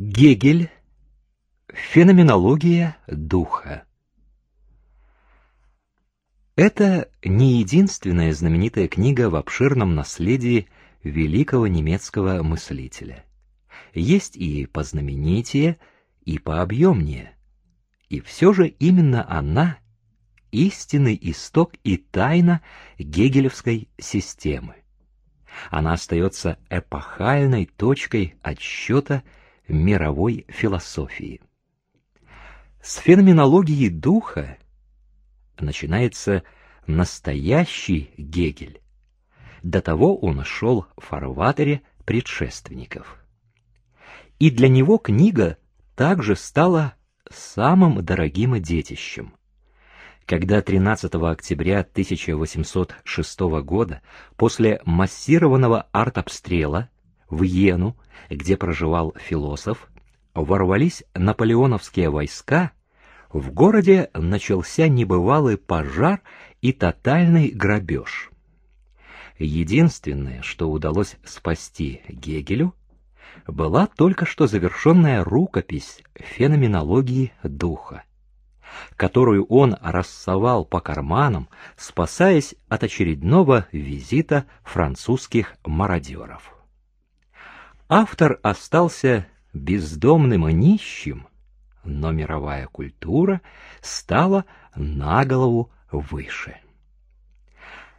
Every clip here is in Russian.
Гегель. Феноменология духа. Это не единственная знаменитая книга в обширном наследии великого немецкого мыслителя. Есть и познаменитее, и пообъемнее. И все же именно она — истинный исток и тайна гегелевской системы. Она остается эпохальной точкой отсчета мировой философии. С феноменологии духа начинается настоящий Гегель. До того он шел в фарватере предшественников. И для него книга также стала самым дорогим детищем. Когда 13 октября 1806 года, после массированного артобстрела в Йену где проживал философ, ворвались наполеоновские войска, в городе начался небывалый пожар и тотальный грабеж. Единственное, что удалось спасти Гегелю, была только что завершенная рукопись феноменологии духа, которую он рассовал по карманам, спасаясь от очередного визита французских мародеров. Автор остался бездомным и нищим, но мировая культура стала на голову выше.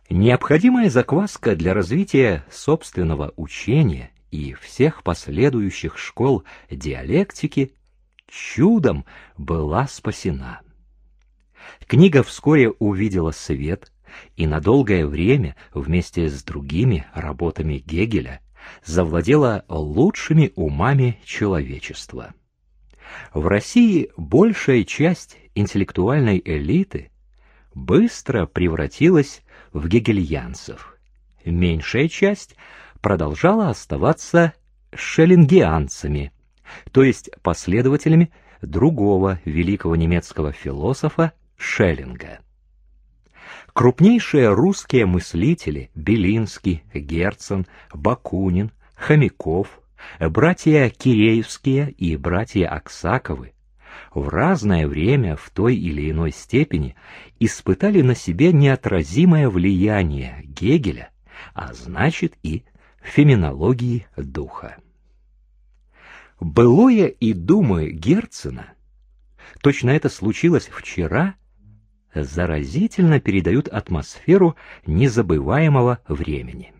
Необходимая закваска для развития собственного учения и всех последующих школ диалектики чудом была спасена. Книга вскоре увидела свет и на долгое время вместе с другими работами Гегеля завладела лучшими умами человечества. В России большая часть интеллектуальной элиты быстро превратилась в гегельянцев. Меньшая часть продолжала оставаться шеллингианцами, то есть последователями другого великого немецкого философа Шеллинга. Крупнейшие русские мыслители Белинский, Герцен, Бакунин, Хомяков, братья Киреевские и братья Аксаковы в разное время в той или иной степени испытали на себе неотразимое влияние Гегеля, а значит и феноменологии духа. Былое и думы Герцена, точно это случилось вчера заразительно передают атмосферу незабываемого времени.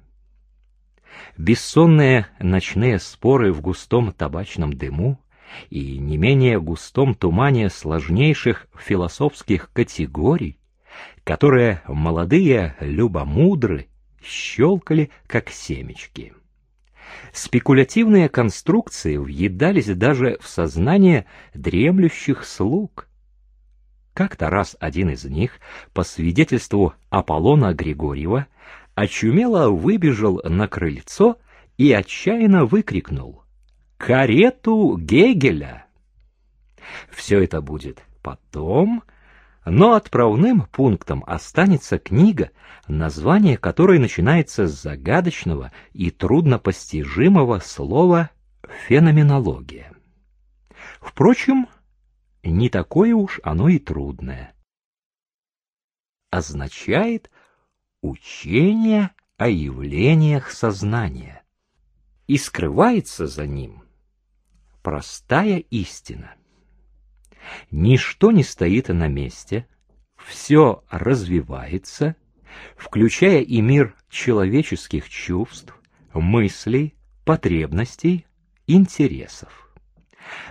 Бессонные ночные споры в густом табачном дыму и не менее густом тумане сложнейших философских категорий, которые молодые любомудры щелкали, как семечки. Спекулятивные конструкции въедались даже в сознание дремлющих слуг, как-то раз один из них, по свидетельству Аполлона Григорьева, очумело выбежал на крыльцо и отчаянно выкрикнул «Карету Гегеля!». Все это будет потом, но отправным пунктом останется книга, название которой начинается с загадочного и труднопостижимого слова «феноменология». Впрочем, не такое уж оно и трудное. Означает учение о явлениях сознания. И скрывается за ним простая истина. Ничто не стоит на месте, все развивается, включая и мир человеческих чувств, мыслей, потребностей, интересов.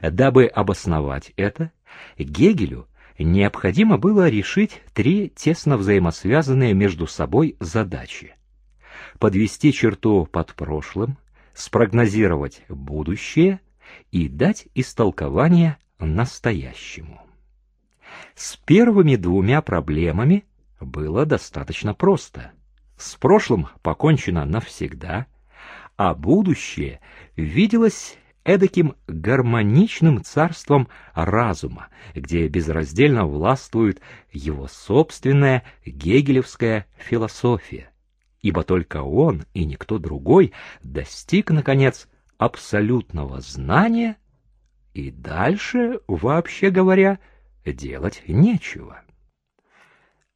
Дабы обосновать это, Гегелю необходимо было решить три тесно взаимосвязанные между собой задачи. Подвести черту под прошлым, спрогнозировать будущее и дать истолкование настоящему. С первыми двумя проблемами было достаточно просто. С прошлым покончено навсегда, а будущее виделось эдаким гармоничным царством разума, где безраздельно властвует его собственная гегелевская философия, ибо только он и никто другой достиг, наконец, абсолютного знания и дальше, вообще говоря, делать нечего.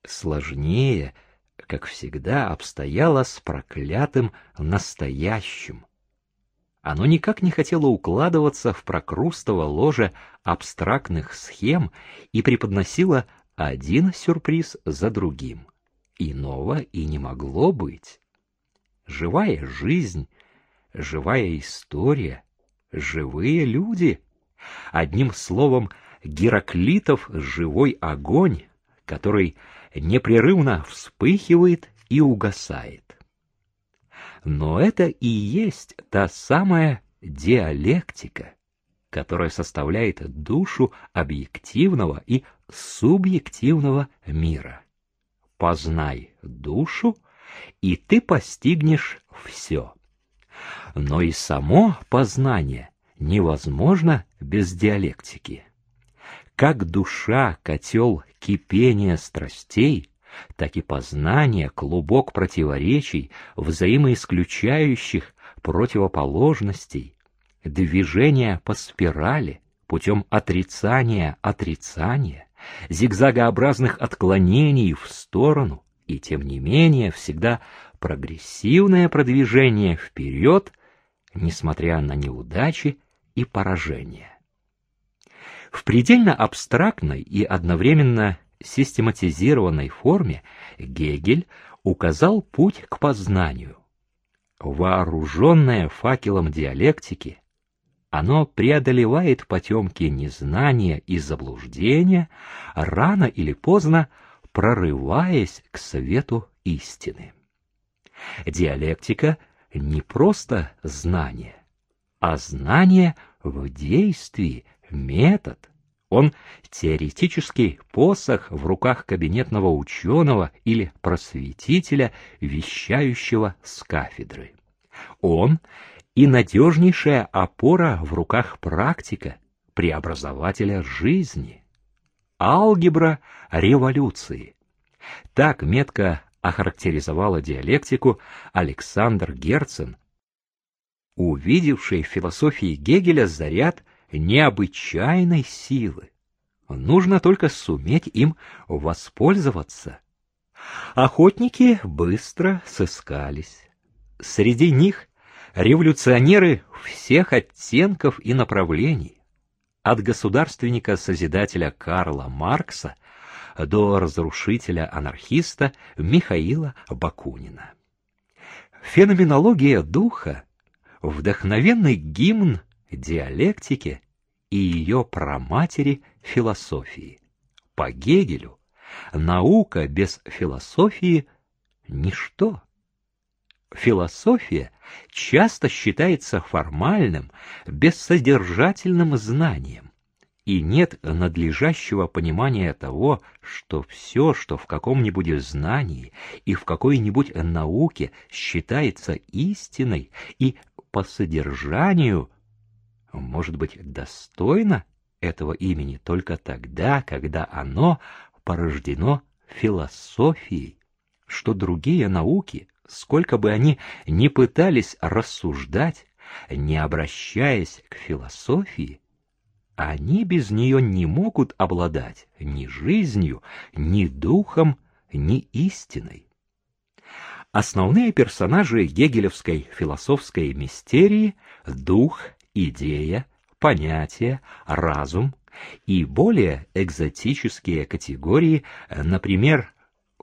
Сложнее, как всегда, обстояло с проклятым настоящим. Оно никак не хотело укладываться в прокрустово ложе абстрактных схем и преподносило один сюрприз за другим. Иного и не могло быть. Живая жизнь, живая история, живые люди. Одним словом, Гераклитов живой огонь, который непрерывно вспыхивает и угасает. Но это и есть та самая диалектика, которая составляет душу объективного и субъективного мира. Познай душу, и ты постигнешь все. Но и само познание невозможно без диалектики. Как душа — котел кипения страстей, так и познание — клубок противоречий, взаимоисключающих противоположностей, движение по спирали путем отрицания отрицания, зигзагообразных отклонений в сторону, и тем не менее всегда прогрессивное продвижение вперед, несмотря на неудачи и поражения. В предельно абстрактной и одновременно систематизированной форме Гегель указал путь к познанию. Вооруженное факелом диалектики, оно преодолевает потемки незнания и заблуждения, рано или поздно прорываясь к свету истины. Диалектика не просто знание, а знание в действии, метод. Он теоретический посох в руках кабинетного ученого или просветителя, вещающего с кафедры. Он и надежнейшая опора в руках практика, преобразователя жизни. Алгебра революции. Так метко охарактеризовала диалектику Александр Герцен, увидевший в философии Гегеля заряд необычайной силы. Нужно только суметь им воспользоваться. Охотники быстро сыскались. Среди них революционеры всех оттенков и направлений, от государственника-созидателя Карла Маркса до разрушителя-анархиста Михаила Бакунина. Феноменология духа — вдохновенный гимн диалектики и ее праматери философии. По Гегелю наука без философии — ничто. Философия часто считается формальным, бессодержательным знанием, и нет надлежащего понимания того, что все, что в каком-нибудь знании и в какой-нибудь науке считается истиной и по содержанию, может быть достойно этого имени только тогда, когда оно порождено философией, что другие науки сколько бы они ни пытались рассуждать, не обращаясь к философии, они без нее не могут обладать ни жизнью, ни духом, ни истиной. Основные персонажи гегелевской философской мистерии — дух, идея, понятие, разум и более экзотические категории, например,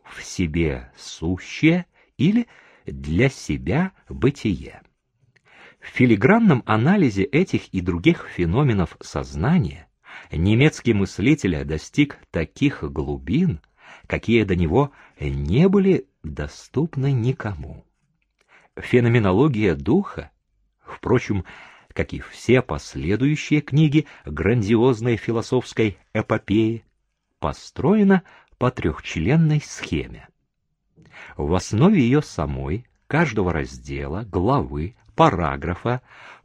в себе сущее или для себя бытие. В филигранном анализе этих и других феноменов сознания немецкий мыслитель достиг таких глубин, какие до него не были доступны никому. Феноменология духа, впрочем, как и все последующие книги грандиозной философской эпопеи, построена по трехчленной схеме. В основе ее самой, каждого раздела, главы, параграфа,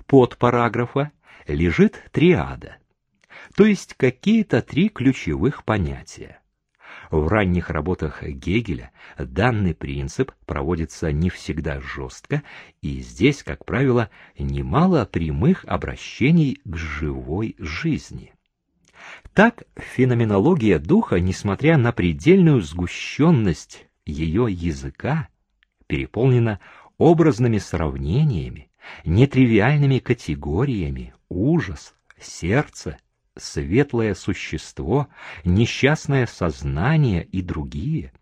подпараграфа лежит триада, то есть какие-то три ключевых понятия. В ранних работах Гегеля данный принцип проводится не всегда жестко, и здесь, как правило, немало прямых обращений к живой жизни. Так, феноменология духа, несмотря на предельную сгущенность ее языка, переполнена образными сравнениями, нетривиальными категориями, ужас, сердце, светлое существо, несчастное сознание и другие,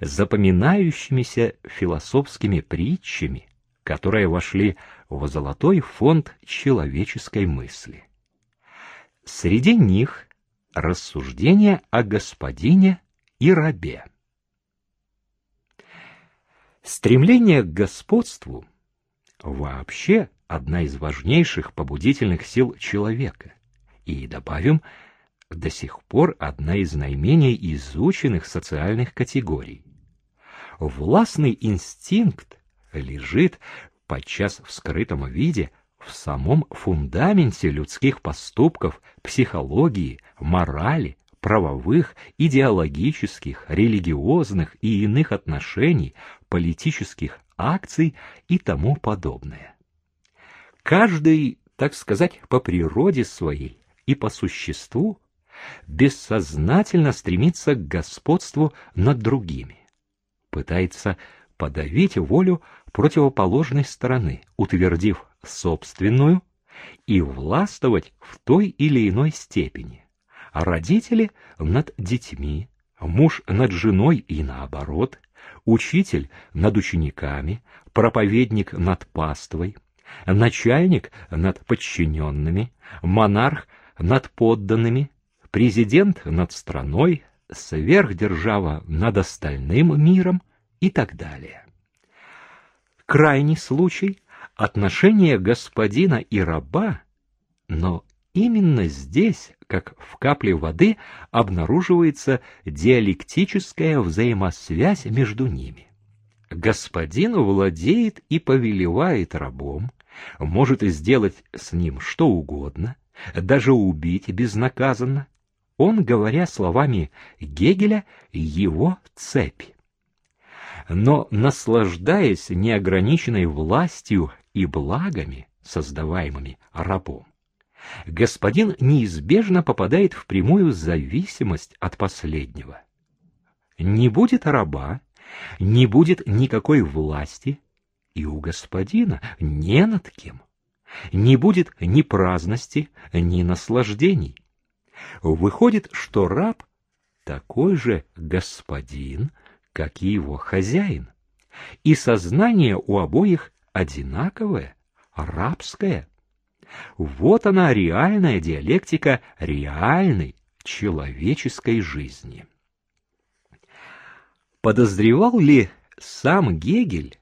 запоминающимися философскими притчами, которые вошли в золотой фонд человеческой мысли. Среди них рассуждения о господине и рабе. Стремление к господству вообще одна из важнейших побудительных сил человека, и, добавим, до сих пор одна из наименее изученных социальных категорий. Властный инстинкт лежит, подчас в скрытом виде, в самом фундаменте людских поступков, психологии, морали, правовых, идеологических, религиозных и иных отношений, политических акций и тому подобное. Каждый, так сказать, по природе своей и по существу бессознательно стремится к господству над другими, пытается подавить волю противоположной стороны, утвердив собственную и властвовать в той или иной степени, родители над детьми, муж над женой и наоборот, учитель над учениками, проповедник над паствой, начальник над подчиненными, монарх над подданными, президент над страной, сверхдержава над остальным миром и так далее. Крайний случай — отношение господина и раба, но именно здесь, как в капле воды, обнаруживается диалектическая взаимосвязь между ними. Господин владеет и повелевает рабом, может сделать с ним что угодно, даже убить безнаказанно. Он, говоря словами Гегеля, его цепь. Но, наслаждаясь неограниченной властью и благами, создаваемыми рабом, господин неизбежно попадает в прямую зависимость от последнего. Не будет раба, не будет никакой власти, и у господина не над кем не будет ни праздности, ни наслаждений. Выходит, что раб такой же господин, как и его хозяин, и сознание у обоих одинаковое, рабское. Вот она реальная диалектика реальной человеческой жизни. Подозревал ли сам Гегель,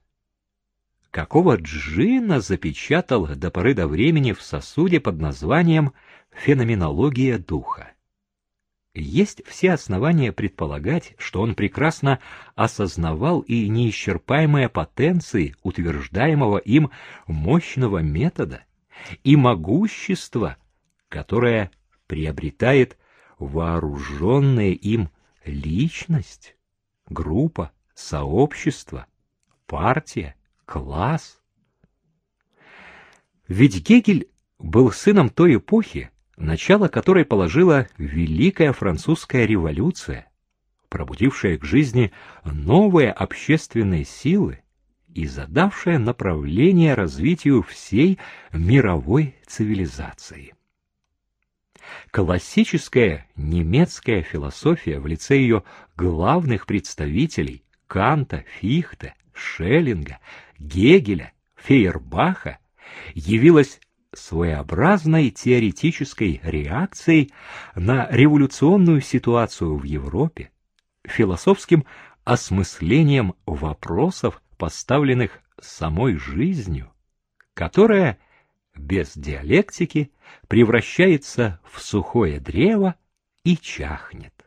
какого джина запечатал до поры до времени в сосуде под названием «феноменология духа». Есть все основания предполагать, что он прекрасно осознавал и неисчерпаемые потенции утверждаемого им мощного метода и могущество, которое приобретает вооруженная им личность, группа, сообщество, партия, класс. Ведь Гегель был сыном той эпохи, начало которой положила Великая Французская революция, пробудившая к жизни новые общественные силы и задавшая направление развитию всей мировой цивилизации. Классическая немецкая философия в лице ее главных представителей Канта, Фихте, Шеллинга, Гегеля, Фейербаха явилась своеобразной теоретической реакцией на революционную ситуацию в Европе, философским осмыслением вопросов, поставленных самой жизнью, которая без диалектики превращается в сухое древо и чахнет.